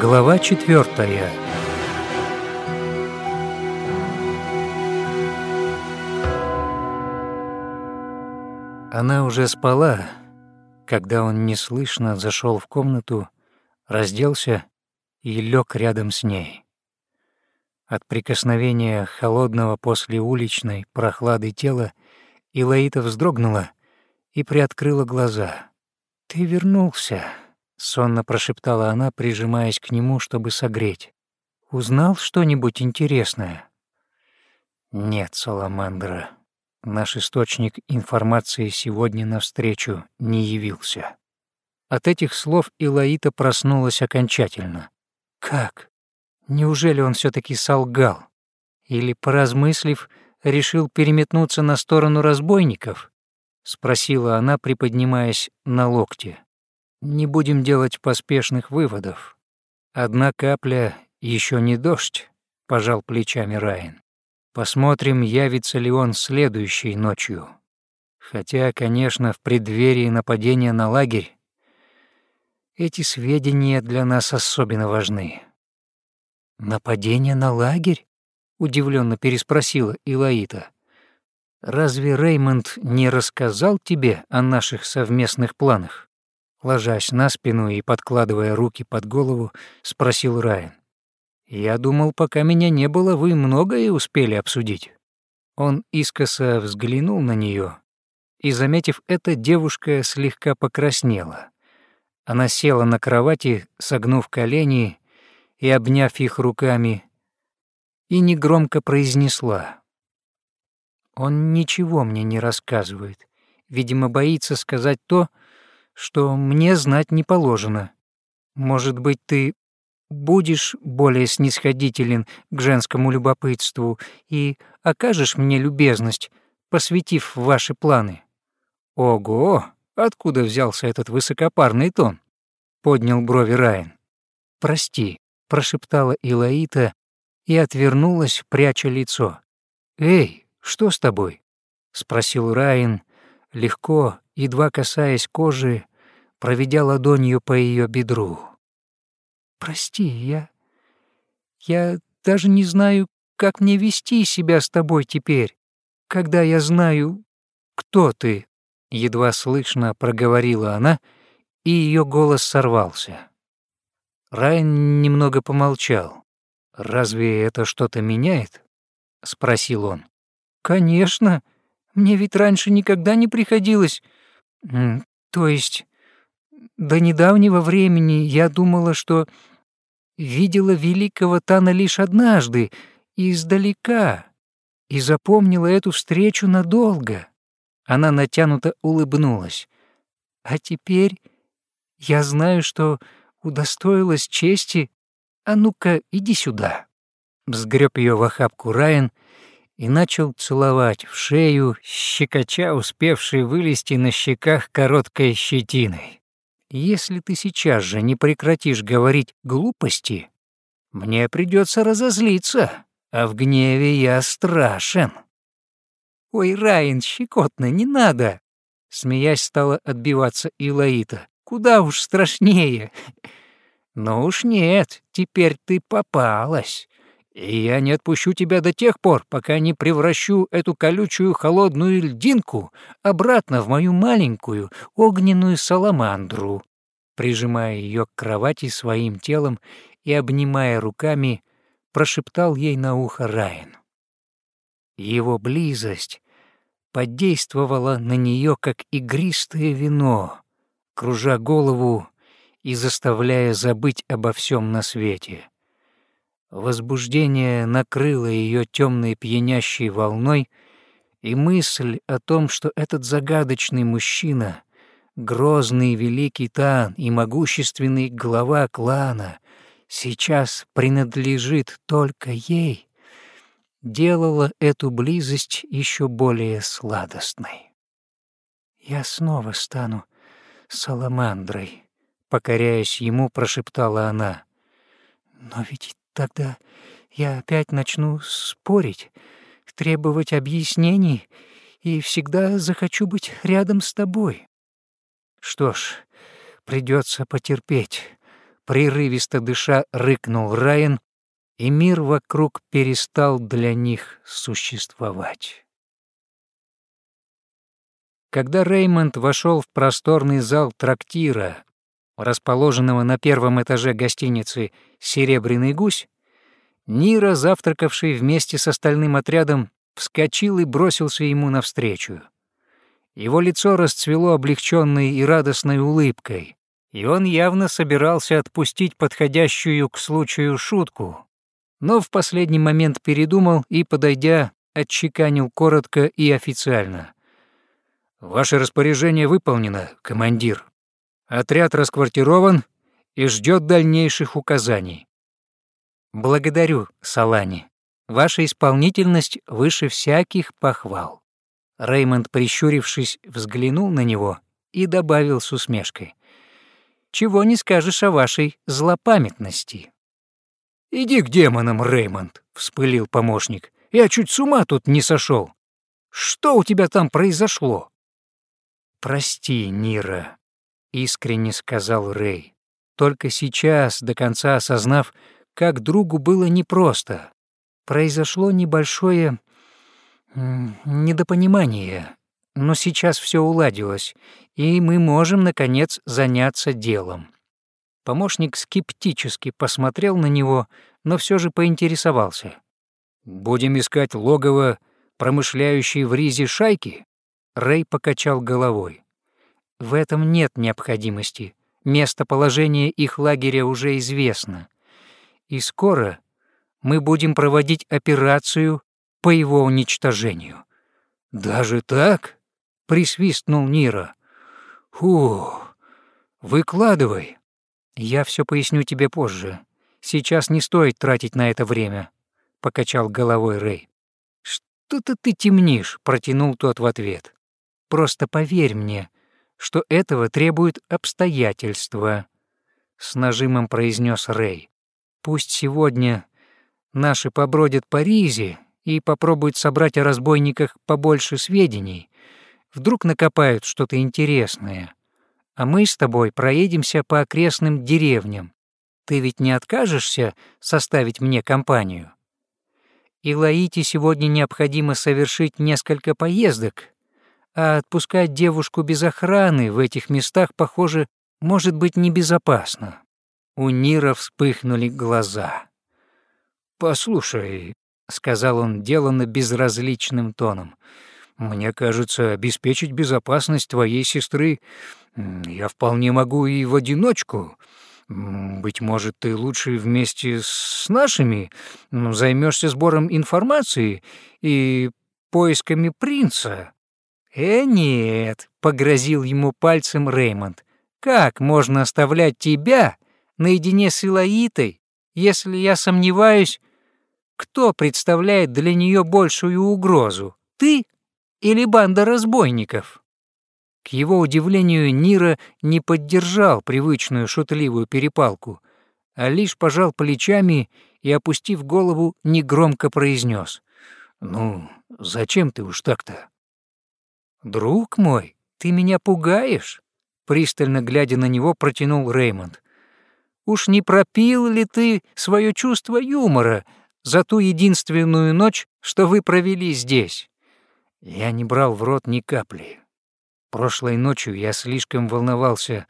Глава четвертая. Она уже спала, когда он неслышно зашел в комнату, разделся и лег рядом с ней. От прикосновения холодного после уличной прохлады тела Илаита вздрогнула и приоткрыла глаза. «Ты вернулся», — сонно прошептала она, прижимаясь к нему, чтобы согреть. «Узнал что-нибудь интересное?» «Нет, Саламандра. Наш источник информации сегодня навстречу не явился». От этих слов Илаита проснулась окончательно. «Как? Неужели он все таки солгал? Или, поразмыслив, решил переметнуться на сторону разбойников?» — спросила она, приподнимаясь на локте. «Не будем делать поспешных выводов. Одна капля еще не дождь», — пожал плечами Райан. «Посмотрим, явится ли он следующей ночью. Хотя, конечно, в преддверии нападения на лагерь эти сведения для нас особенно важны». «Нападение на лагерь?» — удивленно переспросила Илаита. «Разве Реймонд не рассказал тебе о наших совместных планах?» Ложась на спину и подкладывая руки под голову, спросил Райан. «Я думал, пока меня не было, вы многое успели обсудить». Он искоса взглянул на нее, и, заметив это, девушка слегка покраснела. Она села на кровати, согнув колени и обняв их руками, и негромко произнесла. «Он ничего мне не рассказывает. Видимо, боится сказать то, мне знать не положено. Может быть, ты будешь более снисходителен к женскому любопытству и окажешь мне любезность, посвятив ваши планы». «Ого! Откуда взялся этот высокопарный тон?» — поднял брови Райан. «Прости, прошептала Илаита и отвернулась, пряча лицо. «Эй, что с тобой?» — спросил Райан, легко, едва касаясь кожи, проведя ладонью по ее бедру. «Прости, я... я даже не знаю, как мне вести себя с тобой теперь, когда я знаю, кто ты», — едва слышно проговорила она, и ее голос сорвался. Райан немного помолчал. «Разве это что-то меняет?» — спросил он. «Конечно. Мне ведь раньше никогда не приходилось... То есть, до недавнего времени я думала, что видела великого Тана лишь однажды, издалека, и запомнила эту встречу надолго». Она натянуто улыбнулась. «А теперь я знаю, что удостоилась чести. А ну-ка, иди сюда». Сгреб ее в охапку Райан и начал целовать в шею, щекоча успевший вылезти на щеках короткой щетиной. «Если ты сейчас же не прекратишь говорить глупости, мне придется разозлиться, а в гневе я страшен». «Ой, Райан, щекотно, не надо!» Смеясь, стала отбиваться Илаита. «Куда уж страшнее!» «Ну уж нет, теперь ты попалась. И я не отпущу тебя до тех пор, пока не превращу эту колючую холодную льдинку обратно в мою маленькую огненную саламандру». Прижимая ее к кровати своим телом и обнимая руками, прошептал ей на ухо Райан. Его близость подействовала на нее как игристое вино, кружа голову и заставляя забыть обо всем на свете. Возбуждение накрыло ее темной пьянящей волной, и мысль о том, что этот загадочный мужчина, грозный великий Тан и могущественный глава клана, сейчас принадлежит только ей, делала эту близость еще более сладостной. «Я снова стану саламандрой», покоряясь ему, прошептала она. «Но ведь тогда я опять начну спорить, требовать объяснений и всегда захочу быть рядом с тобой. Что ж, придется потерпеть, прерывисто дыша рыкнул Райан, и мир вокруг перестал для них существовать. Когда Реймонд вошел в просторный зал трактира, расположенного на первом этаже гостиницы «Серебряный гусь», Нира, завтракавший вместе с остальным отрядом, вскочил и бросился ему навстречу. Его лицо расцвело облегченной и радостной улыбкой, и он явно собирался отпустить подходящую к случаю шутку, но в последний момент передумал и, подойдя, отчеканил коротко и официально. «Ваше распоряжение выполнено, командир. Отряд расквартирован и ждет дальнейших указаний». «Благодарю, Салани. Ваша исполнительность выше всяких похвал». Реймонд, прищурившись, взглянул на него и добавил с усмешкой чего не скажешь о вашей злопамятности». «Иди к демонам, Реймонд», — вспылил помощник. «Я чуть с ума тут не сошел. Что у тебя там произошло?» «Прости, Нира», — искренне сказал Рей, только сейчас, до конца осознав, как другу было непросто. Произошло небольшое недопонимание, но сейчас все уладилось, и мы можем, наконец, заняться делом». Помощник скептически посмотрел на него, но все же поинтересовался. «Будем искать логово промышляющей в Ризе шайки?» Рэй покачал головой. «В этом нет необходимости. Местоположение их лагеря уже известно. И скоро мы будем проводить операцию по его уничтожению». «Даже так?» — присвистнул Нира. «Фу, выкладывай. Я все поясню тебе позже. Сейчас не стоит тратить на это время», — покачал головой Рэй. «Что-то ты темнишь», — протянул тот в ответ. «Просто поверь мне, что этого требуют обстоятельства», — с нажимом произнес Рэй. «Пусть сегодня наши побродят по Ризе и попробуют собрать о разбойниках побольше сведений, Вдруг накопают что-то интересное. А мы с тобой проедемся по окрестным деревням. Ты ведь не откажешься составить мне компанию? И Лаите сегодня необходимо совершить несколько поездок, а отпускать девушку без охраны в этих местах, похоже, может быть небезопасно. У Нира вспыхнули глаза. «Послушай», — сказал он деланно безразличным тоном, — мне кажется, обеспечить безопасность твоей сестры я вполне могу и в одиночку. Быть может, ты лучше вместе с нашими займешься сбором информации и поисками принца». «Э, нет», — погрозил ему пальцем Реймонд. «Как можно оставлять тебя наедине с Илаитой, если я сомневаюсь, кто представляет для нее большую угрозу, ты или банда разбойников. К его удивлению, Нира не поддержал привычную шутливую перепалку, а лишь пожал плечами и, опустив голову, негромко произнес: «Ну, зачем ты уж так-то?» «Друг мой, ты меня пугаешь?» Пристально глядя на него, протянул Реймонд. «Уж не пропил ли ты свое чувство юмора за ту единственную ночь, что вы провели здесь?» Я не брал в рот ни капли. Прошлой ночью я слишком волновался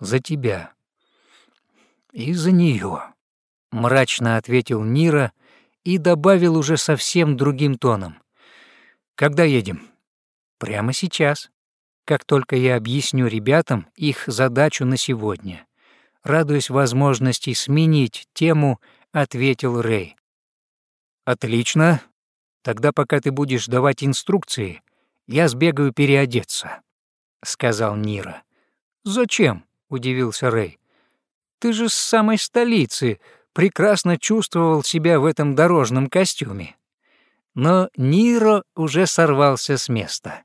за тебя и за нее. Мрачно ответил Нира и добавил уже совсем другим тоном. «Когда едем?» «Прямо сейчас, как только я объясню ребятам их задачу на сегодня». Радуясь возможности сменить тему, ответил Рэй. «Отлично. Тогда, пока ты будешь давать инструкции, я сбегаю переодеться», — сказал Нира. «Зачем?» — удивился Рэй. «Ты же с самой столицы прекрасно чувствовал себя в этом дорожном костюме». Но Ниро уже сорвался с места.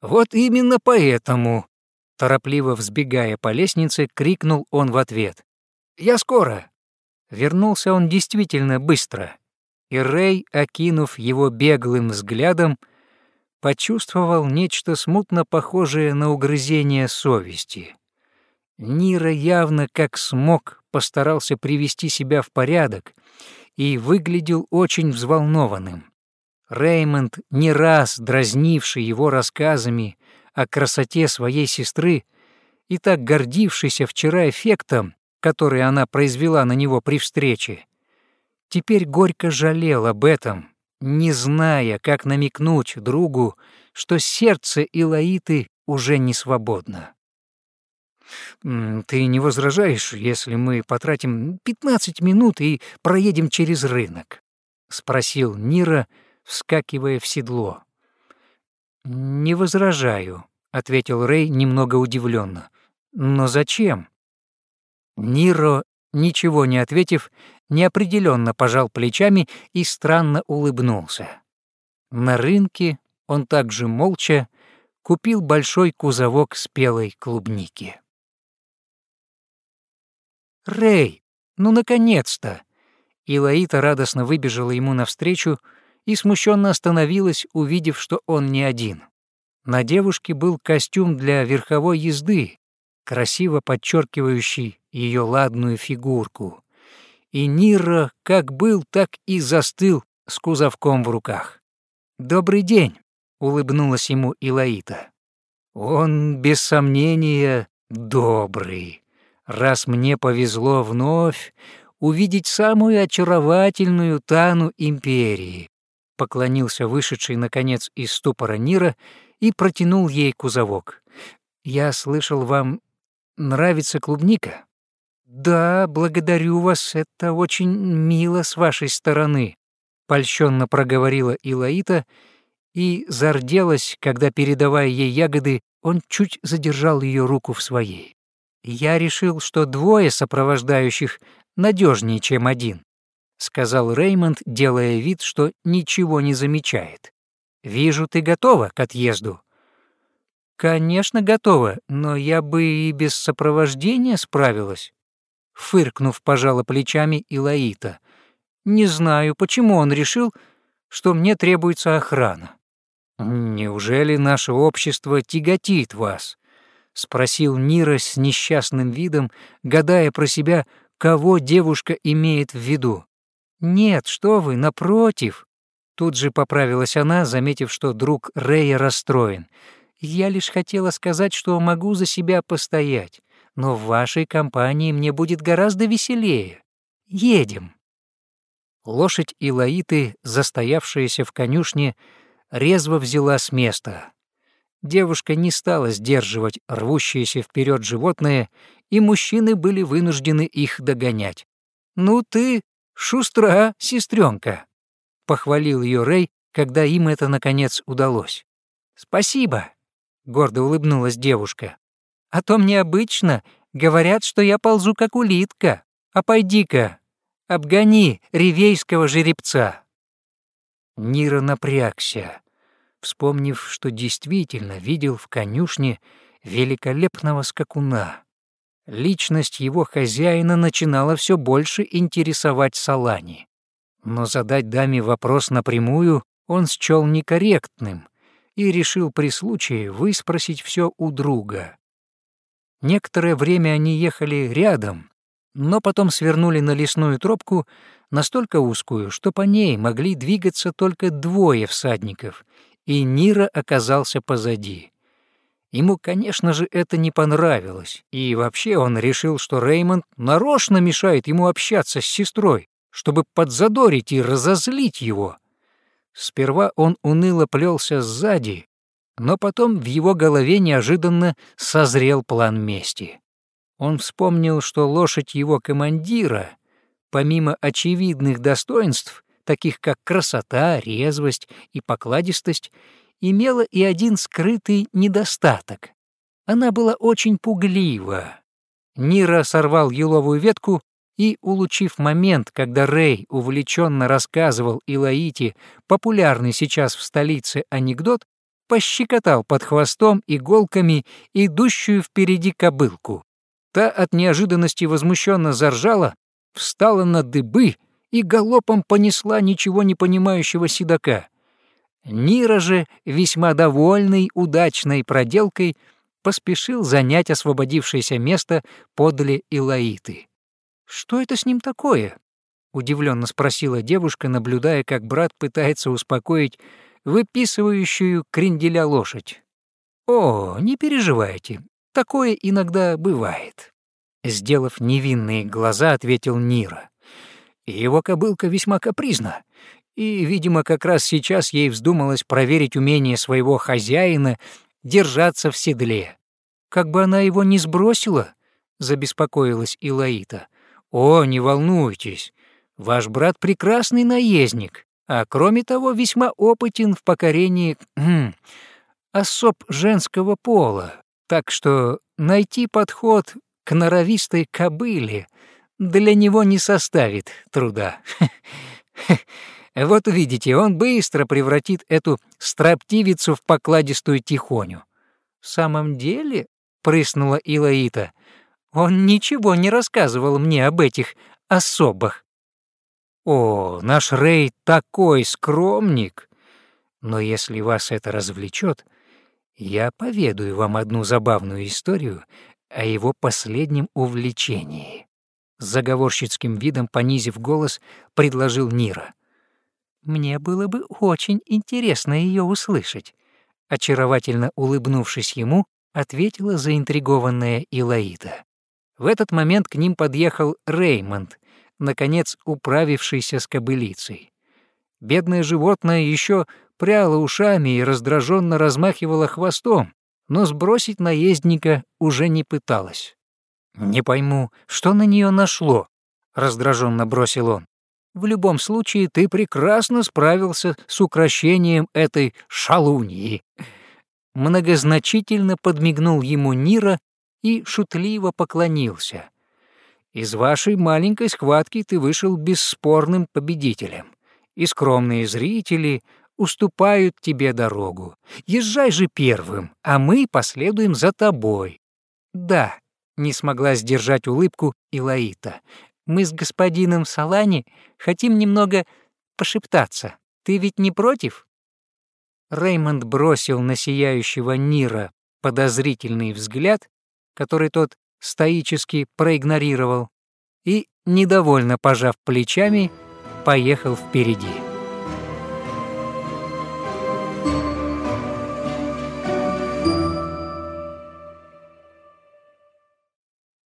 «Вот именно поэтому», — торопливо взбегая по лестнице, крикнул он в ответ. «Я скоро». Вернулся он действительно быстро и Рэй, окинув его беглым взглядом, почувствовал нечто смутно похожее на угрызение совести. Нира явно как смог постарался привести себя в порядок и выглядел очень взволнованным. Реймонд, не раз дразнивший его рассказами о красоте своей сестры и так гордившийся вчера эффектом, который она произвела на него при встрече, теперь горько жалел об этом, не зная, как намекнуть другу, что сердце Илаиты уже не свободно. «Ты не возражаешь, если мы потратим 15 минут и проедем через рынок?» — спросил Нира, вскакивая в седло. «Не возражаю», — ответил Рэй немного удивленно. «Но зачем?» Ниро, ничего не ответив, неопределенно пожал плечами и странно улыбнулся. На рынке он также молча купил большой кузовок спелой клубники. «Рэй, ну, наконец-то!» Илаита радостно выбежала ему навстречу и смущенно остановилась, увидев, что он не один. На девушке был костюм для верховой езды, красиво подчеркивающий ее ладную фигурку. И Нира как был, так и застыл с кузовком в руках. «Добрый день!» — улыбнулась ему Илаита. «Он, без сомнения, добрый», раз мне повезло вновь увидеть самую очаровательную Тану Империи», поклонился вышедший, наконец, из ступора Нира и протянул ей кузовок. «Я слышал, вам нравится клубника?» «Да, благодарю вас, это очень мило с вашей стороны», польщенно проговорила Илаита и зарделась, когда, передавая ей ягоды, он чуть задержал ее руку в своей. «Я решил, что двое сопровождающих надежнее, чем один», сказал Реймонд, делая вид, что ничего не замечает. «Вижу, ты готова к отъезду». «Конечно, готова, но я бы и без сопровождения справилась», фыркнув, пожала плечами Илаита. «Не знаю, почему он решил, что мне требуется охрана». «Неужели наше общество тяготит вас?» — спросил Нира с несчастным видом, гадая про себя, кого девушка имеет в виду. «Нет, что вы, напротив!» Тут же поправилась она, заметив, что друг Рэя расстроен. «Я лишь хотела сказать, что могу за себя постоять, но в вашей компании мне будет гораздо веселее. Едем!» Лошадь Илаиты, застоявшаяся в конюшне, резво взяла с места. Девушка не стала сдерживать рвущиеся вперед животные, и мужчины были вынуждены их догонять. «Ну ты шустра, сестренка, похвалил ее Рэй, когда им это, наконец, удалось. «Спасибо», — гордо улыбнулась девушка. «А то мне обычно говорят, что я ползу как улитка. А пойди-ка, обгони ревейского жеребца». Нира напрягся вспомнив, что действительно видел в конюшне великолепного скакуна. Личность его хозяина начинала все больше интересовать Салани. Но задать даме вопрос напрямую он счел некорректным и решил при случае выспросить все у друга. Некоторое время они ехали рядом, но потом свернули на лесную тропку, настолько узкую, что по ней могли двигаться только двое всадников, и Нира оказался позади. Ему, конечно же, это не понравилось, и вообще он решил, что Реймонд нарочно мешает ему общаться с сестрой, чтобы подзадорить и разозлить его. Сперва он уныло плелся сзади, но потом в его голове неожиданно созрел план мести. Он вспомнил, что лошадь его командира, помимо очевидных достоинств, таких как красота, резвость и покладистость, имела и один скрытый недостаток. Она была очень пуглива. Нира сорвал еловую ветку и, улучив момент, когда Рэй увлеченно рассказывал Илаите популярный сейчас в столице анекдот, пощекотал под хвостом иголками идущую впереди кобылку. Та от неожиданности возмущенно заржала, встала на дыбы и галопом понесла ничего не понимающего седока. Нира же, весьма довольный удачной проделкой, поспешил занять освободившееся место подле Илаиты. «Что это с ним такое?» — удивленно спросила девушка, наблюдая, как брат пытается успокоить выписывающую кренделя лошадь. «О, не переживайте, такое иногда бывает», — сделав невинные глаза, ответил Нира. «Его кобылка весьма капризна, и, видимо, как раз сейчас ей вздумалось проверить умение своего хозяина держаться в седле. Как бы она его не сбросила, забеспокоилась Илаита. О, не волнуйтесь, ваш брат прекрасный наездник, а кроме того весьма опытен в покорении особ женского пола, так что найти подход к норовистой кобыле для него не составит труда. Вот увидите, он быстро превратит эту строптивицу в покладистую тихоню. В самом деле, прыснула Илаита, он ничего не рассказывал мне об этих особах. О, наш Рей такой скромник! Но если вас это развлечет, я поведаю вам одну забавную историю о его последнем увлечении. С заговорщицким видом, понизив голос, предложил Нира. Мне было бы очень интересно ее услышать. Очаровательно улыбнувшись ему, ответила заинтригованная Илаида. В этот момент к ним подъехал Реймонд, наконец управившийся с кобылицей. Бедное животное еще пряло ушами и раздраженно размахивало хвостом, но сбросить наездника уже не пыталась. «Не пойму, что на нее нашло?» — раздраженно бросил он. В любом случае, ты прекрасно справился с украшением этой шалуньи». Многозначительно подмигнул ему Нира и шутливо поклонился. «Из вашей маленькой схватки ты вышел бесспорным победителем, и скромные зрители уступают тебе дорогу. Езжай же первым, а мы последуем за тобой». «Да», — не смогла сдержать улыбку Илаита, мы с господином Салани хотим немного пошептаться. Ты ведь не против?» Реймонд бросил на сияющего Нира подозрительный взгляд, который тот стоически проигнорировал, и, недовольно пожав плечами, поехал впереди.